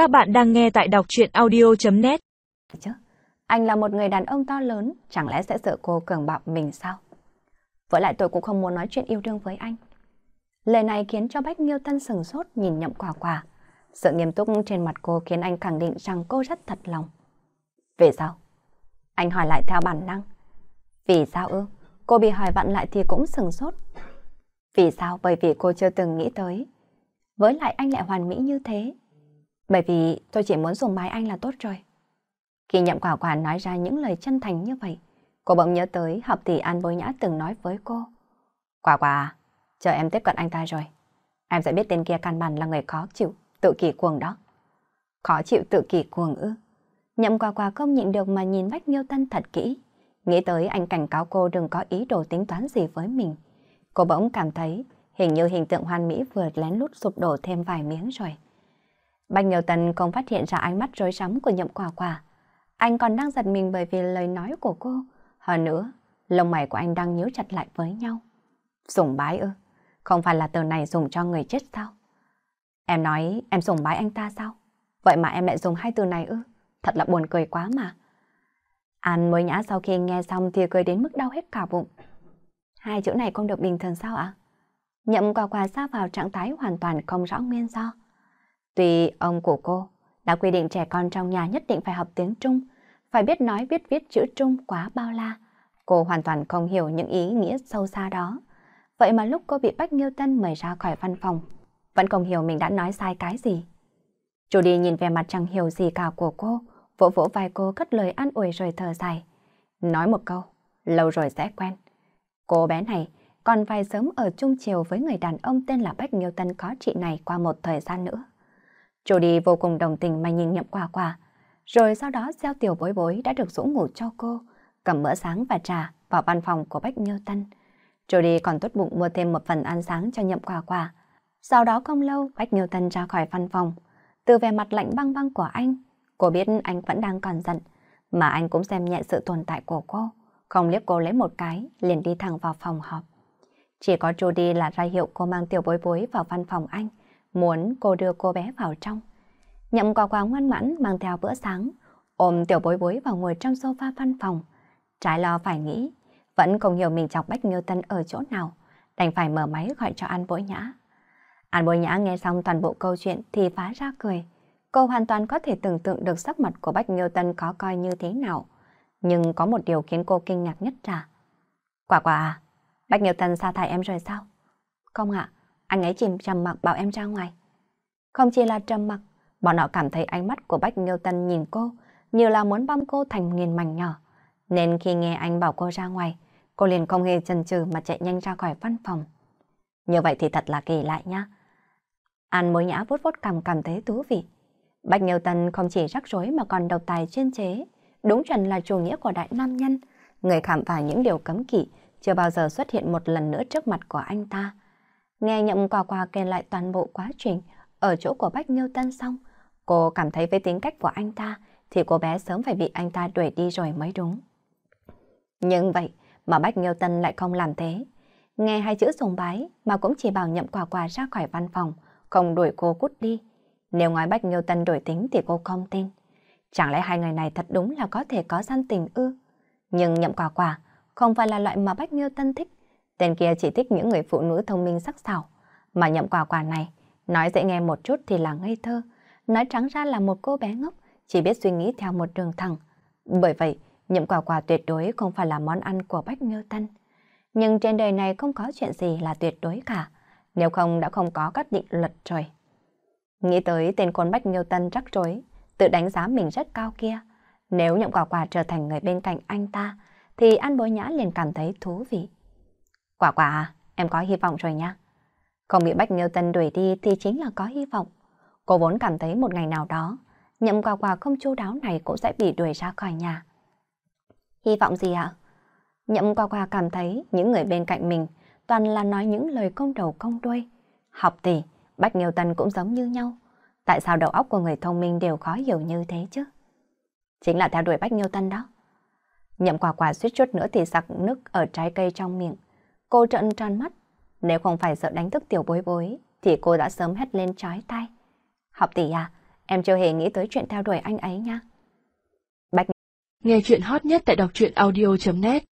Các bạn đang nghe tại đọc chuyện audio.net Chứ, anh là một người đàn ông to lớn, chẳng lẽ sẽ sợ cô cường bạo mình sao? Với lại tôi cũng không muốn nói chuyện yêu đương với anh. Lời này khiến cho Bách Nghiêu Tân sừng sốt nhìn nhậm quả quả. Sự nghiêm túc trên mặt cô khiến anh khẳng định rằng cô rất thật lòng. Vì sao? Anh hỏi lại theo bản năng. Vì sao ư? Cô bị hỏi vặn lại thì cũng sừng sốt. Vì sao? Bởi vì cô chưa từng nghĩ tới. Với lại anh lại hoàn mỹ như thế. Bởi vì tôi chỉ muốn dùng bái anh là tốt rồi. Khi nhậm quả quả nói ra những lời chân thành như vậy, cô bỗng nhớ tới học tỷ An Bối Nhã từng nói với cô. Quả quả, chờ em tiếp cận anh ta rồi. Em sẽ biết tên kia căn bản là người khó chịu, tự kỷ cuồng đó. Khó chịu tự kỷ cuồng ư. Nhậm quả quả không nhịn được mà nhìn Bách Nghiêu Tân thật kỹ. Nghĩ tới anh cảnh cáo cô đừng có ý đồ tính toán gì với mình. Cô bỗng cảm thấy hình như hình tượng hoàn mỹ vừa lén lút sụp đổ thêm vài miếng rồi. Bạch Nhiều Tần không phát hiện ra ánh mắt rối rắm của nhậm quả quả. Anh còn đang giật mình bởi vì lời nói của cô. Hơn nữa, lông mày của anh đang nhíu chặt lại với nhau. Sùng bái ư? Không phải là từ này dùng cho người chết sao? Em nói em sùng bái anh ta sao? Vậy mà em lại dùng hai từ này ư? Thật là buồn cười quá mà. An mới nhã sau khi nghe xong thì cười đến mức đau hết cả bụng. Hai chữ này không được bình thường sao ạ? Nhậm quả quả xa vào trạng thái hoàn toàn không rõ nguyên do. Tuy ông của cô đã quy định trẻ con trong nhà nhất định phải học tiếng Trung, phải biết nói biết viết chữ Trung quá bao la, cô hoàn toàn không hiểu những ý nghĩa sâu xa đó. Vậy mà lúc cô bị Bách Nghiêu Tân mời ra khỏi văn phòng, vẫn không hiểu mình đã nói sai cái gì. Chủ đi nhìn về mặt chẳng hiểu gì cả của cô, vỗ vỗ vai cô cất lời an ủi rồi thở dài. Nói một câu, lâu rồi sẽ quen. Cô bé này còn phải sớm ở chung chiều với người đàn ông tên là Bách Nghiêu Tân có chị này qua một thời gian nữa. Jody vô cùng đồng tình mà nhìn nhậm quà quà. Rồi sau đó gieo tiểu bối bối đã được Dũng ngủ cho cô, cầm bữa sáng và trà vào văn phòng của Bách Nhiêu Tân. Jody còn tốt bụng mua thêm một phần ăn sáng cho nhậm quà quà. Sau đó không lâu Bách Nhiêu Tân ra khỏi văn phòng. Từ vẻ mặt lạnh băng băng của anh, cô biết anh vẫn đang còn giận, mà anh cũng xem nhẹ sự tồn tại của cô. Không liếc cô lấy một cái, liền đi thẳng vào phòng họp. Chỉ có Jody là ra hiệu cô mang tiểu bối bối vào văn phòng anh muốn cô đưa cô bé vào trong. Nhậm quả quả ngoan mãn mang theo bữa sáng, ôm tiểu bối bối vào ngồi trong sofa văn phòng. Trái lo phải nghĩ, vẫn không hiểu mình chọc Bách Nghiêu Tân ở chỗ nào, đành phải mở máy gọi cho An Bối Nhã. An Bối Nhã nghe xong toàn bộ câu chuyện thì phá ra cười. Cô hoàn toàn có thể tưởng tượng được sắc mặt của Bách Nghiêu Tân có coi như thế nào. Nhưng có một điều khiến cô kinh ngạc nhất là Quả quả à, Bách Nghiêu Tân sa thải em rồi sao? Không ạ, anh ấy chìm trầm mặc bảo em ra ngoài. Không chỉ là trầm mặc, bọn họ cảm thấy ánh mắt của Bách Nghiêu Tân nhìn cô như là muốn băm cô thành nghìn mảnh nhỏ. Nên khi nghe anh bảo cô ra ngoài, cô liền không hề chần chừ mà chạy nhanh ra khỏi văn phòng. Như vậy thì thật là kỳ lạ nhá. An mối nhã vuốt vuốt cầm cảm thấy thú vị. Bách Nghiêu Tân không chỉ rắc rối mà còn độc tài chuyên chế. Đúng chuẩn là chủ nghĩa của đại nam nhân. Người khám phá những điều cấm kỵ chưa bao giờ xuất hiện một lần nữa trước mặt của anh ta. Nghe nhậm quà quà kể lại toàn bộ quá trình ở chỗ của Bách Nghiêu Tân xong, cô cảm thấy với tính cách của anh ta thì cô bé sớm phải bị anh ta đuổi đi rồi mới đúng. Nhưng vậy mà Bách Nghiêu Tân lại không làm thế. Nghe hai chữ sùng bái mà cũng chỉ bảo nhậm quà quà ra khỏi văn phòng, không đuổi cô cút đi. Nếu nói Bách Nghiêu Tân đổi tính thì cô không tin. Chẳng lẽ hai người này thật đúng là có thể có gian tình ư? Nhưng nhậm quà quà không phải là loại mà Bách Nghiêu Tân thích. Tên kia chỉ thích những người phụ nữ thông minh sắc sảo. Mà nhậm quả quả này, nói dễ nghe một chút thì là ngây thơ. Nói trắng ra là một cô bé ngốc, chỉ biết suy nghĩ theo một đường thẳng. Bởi vậy, nhậm quả quả tuyệt đối không phải là món ăn của Bách Như Tân. Nhưng trên đời này không có chuyện gì là tuyệt đối cả. Nếu không đã không có các định luật rồi. Nghĩ tới tên con Bách Nghiêu Tân rắc rối, tự đánh giá mình rất cao kia. Nếu nhậm quả quả trở thành người bên cạnh anh ta, thì An Bối Nhã liền cảm thấy thú vị. Quả quả em có hy vọng rồi nha. Không bị Bách Nghiêu Tân đuổi đi thì chính là có hy vọng. Cô vốn cảm thấy một ngày nào đó, nhậm quả quả không chu đáo này cũng sẽ bị đuổi ra khỏi nhà. Hy vọng gì ạ? Nhậm quả quả cảm thấy những người bên cạnh mình toàn là nói những lời công đầu công đuôi. Học tỷ, Bách Nghiêu Tân cũng giống như nhau. Tại sao đầu óc của người thông minh đều khó hiểu như thế chứ? Chính là theo đuổi Bách Nghiêu Tân đó. Nhậm quả quả suýt chút nữa thì sặc nước ở trái cây trong miệng. Cô trợn tròn mắt. Nếu không phải sợ đánh thức tiểu bối bối, thì cô đã sớm hét lên trái tay. Học tỷ à, Em chưa hề nghĩ tới chuyện theo đuổi anh ấy nha. Nghe chuyện hot nhất tại đọc truyện audio.net